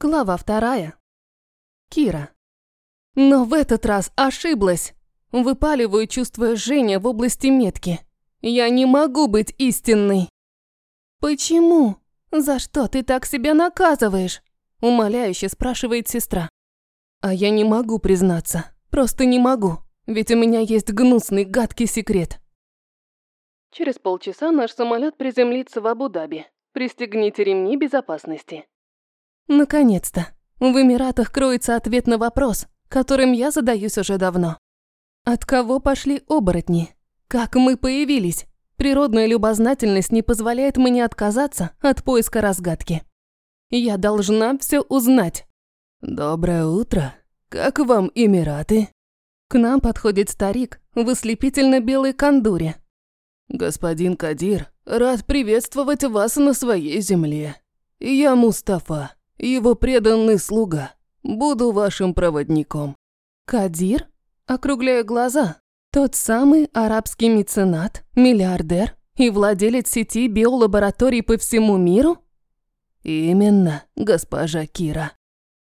Глава вторая. Кира. Но в этот раз ошиблась. Выпаливаю, чувствуя жжение в области метки. Я не могу быть истинной. Почему? За что ты так себя наказываешь? Умоляюще спрашивает сестра. А я не могу признаться. Просто не могу. Ведь у меня есть гнусный, гадкий секрет. Через полчаса наш самолет приземлится в Абу-Даби. Пристегните ремни безопасности. Наконец-то. В Эмиратах кроется ответ на вопрос, которым я задаюсь уже давно. От кого пошли оборотни? Как мы появились? Природная любознательность не позволяет мне отказаться от поиска разгадки. Я должна все узнать. «Доброе утро. Как вам Эмираты?» К нам подходит старик в ослепительно-белой кандуре. «Господин Кадир, рад приветствовать вас на своей земле. Я Мустафа, его преданный слуга. Буду вашим проводником». «Кадир?» Округляю глаза. Тот самый арабский меценат, миллиардер и владелец сети биолабораторий по всему миру? Именно, госпожа Кира.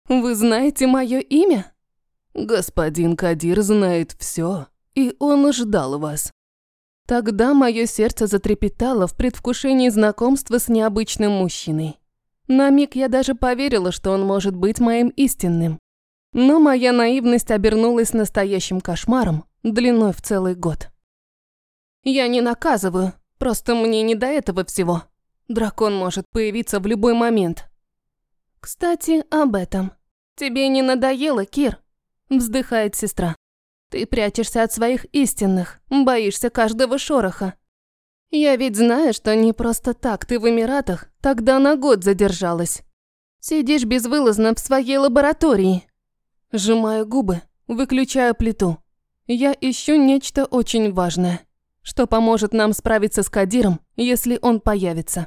Вы знаете мое имя? Господин Кадир знает все, и он ждал вас. Тогда мое сердце затрепетало в предвкушении знакомства с необычным мужчиной. На миг я даже поверила, что он может быть моим истинным. Но моя наивность обернулась настоящим кошмаром, длиной в целый год. Я не наказываю, просто мне не до этого всего. Дракон может появиться в любой момент. Кстати, об этом. Тебе не надоело, Кир? Вздыхает сестра. Ты прячешься от своих истинных, боишься каждого шороха. Я ведь знаю, что не просто так ты в Эмиратах тогда на год задержалась. Сидишь безвылазно в своей лаборатории. Сжимаю губы, выключаю плиту. Я ищу нечто очень важное, что поможет нам справиться с Кадиром, если он появится.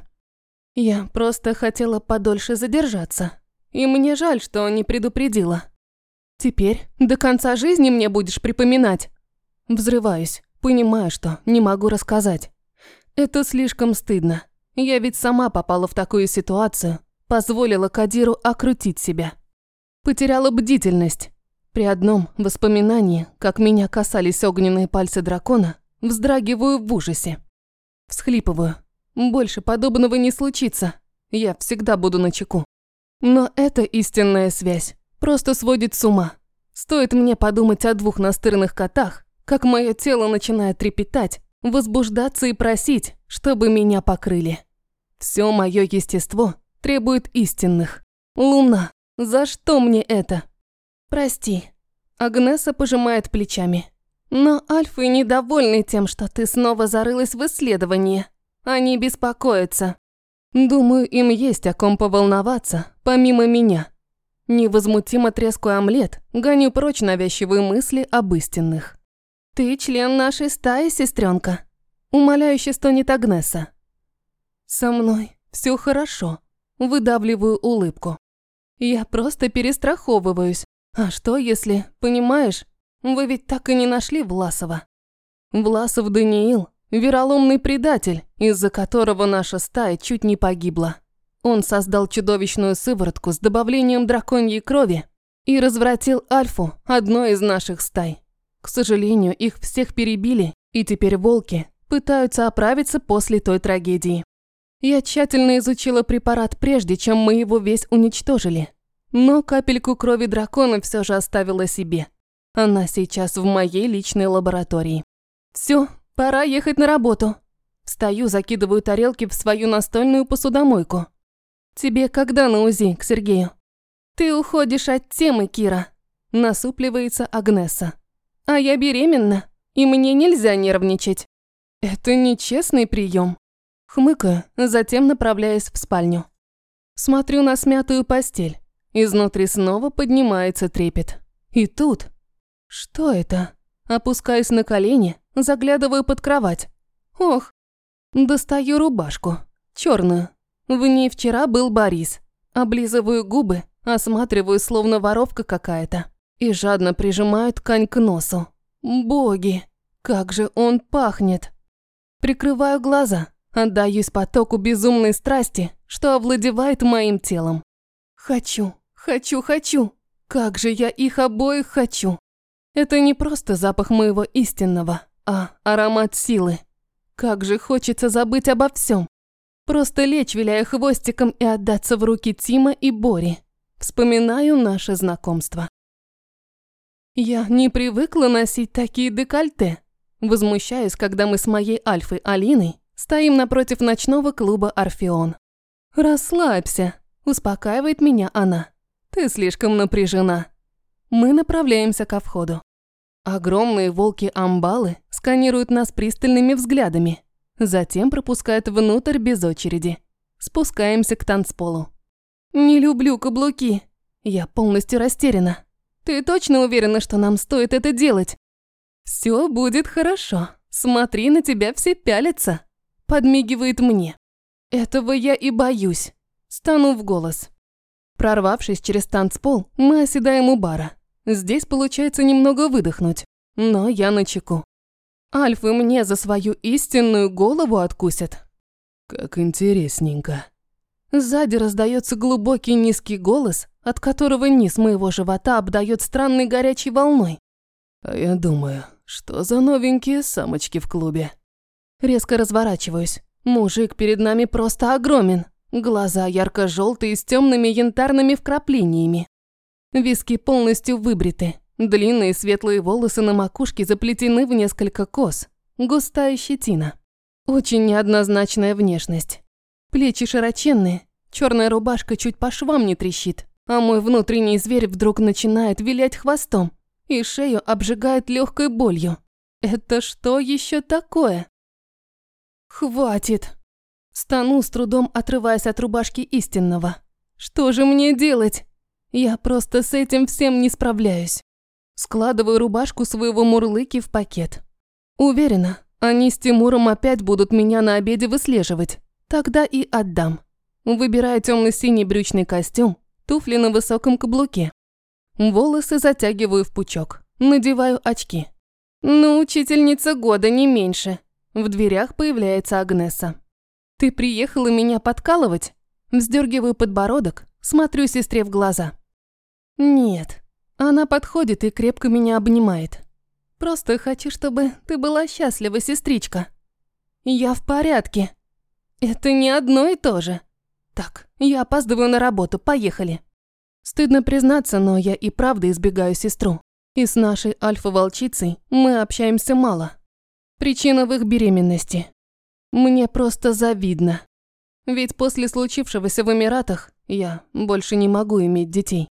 Я просто хотела подольше задержаться. И мне жаль, что не предупредила. Теперь до конца жизни мне будешь припоминать. Взрываюсь, понимаю, что не могу рассказать. Это слишком стыдно. Я ведь сама попала в такую ситуацию, позволила Кадиру окрутить себя. Потеряла бдительность. При одном воспоминании, как меня касались огненные пальцы дракона, вздрагиваю в ужасе. Всхлипываю. Больше подобного не случится. Я всегда буду на чеку. Но эта истинная связь просто сводит с ума. Стоит мне подумать о двух настырных котах, как мое тело начинает трепетать, возбуждаться и просить, чтобы меня покрыли. Все мое естество требует истинных. Луна, за что мне это? Прости. Агнеса пожимает плечами. Но альфы недовольны тем, что ты снова зарылась в исследование. Они беспокоятся. Думаю, им есть о ком поволноваться, помимо меня. Невозмутимо трескую омлет, гоню прочь навязчивые мысли об истинных. «Ты член нашей стаи, сестренка», – умоляюще стонет Агнеса. «Со мной все хорошо», – выдавливаю улыбку. «Я просто перестраховываюсь. А что если, понимаешь, вы ведь так и не нашли Власова?» Власов Даниил – вероломный предатель, из-за которого наша стая чуть не погибла. Он создал чудовищную сыворотку с добавлением драконьей крови и развратил Альфу, одной из наших стай. К сожалению, их всех перебили, и теперь волки пытаются оправиться после той трагедии. Я тщательно изучила препарат прежде, чем мы его весь уничтожили. Но капельку крови дракона все же оставила себе. Она сейчас в моей личной лаборатории. Все, пора ехать на работу. Встаю, закидываю тарелки в свою настольную посудомойку. Тебе когда на УЗИ, к Сергею? Ты уходишь от темы, Кира. Насупливается Агнеса. А я беременна, и мне нельзя нервничать. Это нечестный прием. Хмыкаю, затем направляюсь в спальню. Смотрю на смятую постель. Изнутри снова поднимается трепет. И тут... Что это? Опускаюсь на колени, заглядываю под кровать. Ох, достаю рубашку. черную. В ней вчера был Борис. Облизываю губы, осматриваю, словно воровка какая-то и жадно прижимаю ткань к носу. Боги, как же он пахнет! Прикрываю глаза, отдаюсь потоку безумной страсти, что овладевает моим телом. Хочу, Хочу, хочу. Как же я их обоих хочу. Это не просто запах моего истинного, а аромат силы. Как же хочется забыть обо всем. Просто лечь, виляя хвостиком, и отдаться в руки Тима и Бори. Вспоминаю наше знакомство. Я не привыкла носить такие декольте. Возмущаюсь, когда мы с моей Альфой Алиной стоим напротив ночного клуба «Орфеон». «Расслабься», – успокаивает меня она. «Ты слишком напряжена». Мы направляемся ко входу. Огромные волки-амбалы сканируют нас пристальными взглядами, затем пропускают внутрь без очереди. Спускаемся к танцполу. «Не люблю каблуки». Я полностью растеряна. «Ты точно уверена, что нам стоит это делать?» «Все будет хорошо. Смотри, на тебя все пялятся», – подмигивает мне. «Этого я и боюсь». Стану в голос. Прорвавшись через танцпол, мы оседаем у бара. Здесь получается немного выдохнуть, но я на чеку. Альфы мне за свою истинную голову откусят. Как интересненько. Сзади раздается глубокий низкий голос, от которого низ моего живота обдает странной горячей волной. А я думаю, что за новенькие самочки в клубе? Резко разворачиваюсь. Мужик перед нами просто огромен. Глаза ярко-желтые с темными янтарными вкраплениями. Виски полностью выбриты. Длинные светлые волосы на макушке заплетены в несколько кос. Густая щетина. Очень неоднозначная внешность. Плечи широченные, черная рубашка чуть по швам не трещит, а мой внутренний зверь вдруг начинает вилять хвостом и шею обжигает легкой болью. Это что еще такое? Хватит. Стану с трудом, отрываясь от рубашки истинного. Что же мне делать? Я просто с этим всем не справляюсь. Складываю рубашку своего мурлыки в пакет. Уверена, они с Тимуром опять будут меня на обеде выслеживать. Тогда и отдам. Выбираю темно-синий брючный костюм, туфли на высоком каблуке. Волосы затягиваю в пучок, надеваю очки. Ну, учительница года не меньше. В дверях появляется Агнеса. «Ты приехала меня подкалывать?» Вздергиваю подбородок, смотрю сестре в глаза. «Нет». Она подходит и крепко меня обнимает. «Просто хочу, чтобы ты была счастлива, сестричка». «Я в порядке». «Это не одно и то же». «Так, я опаздываю на работу, поехали». Стыдно признаться, но я и правда избегаю сестру. И с нашей альфа-волчицей мы общаемся мало. Причина в их беременности. Мне просто завидно. Ведь после случившегося в Эмиратах я больше не могу иметь детей.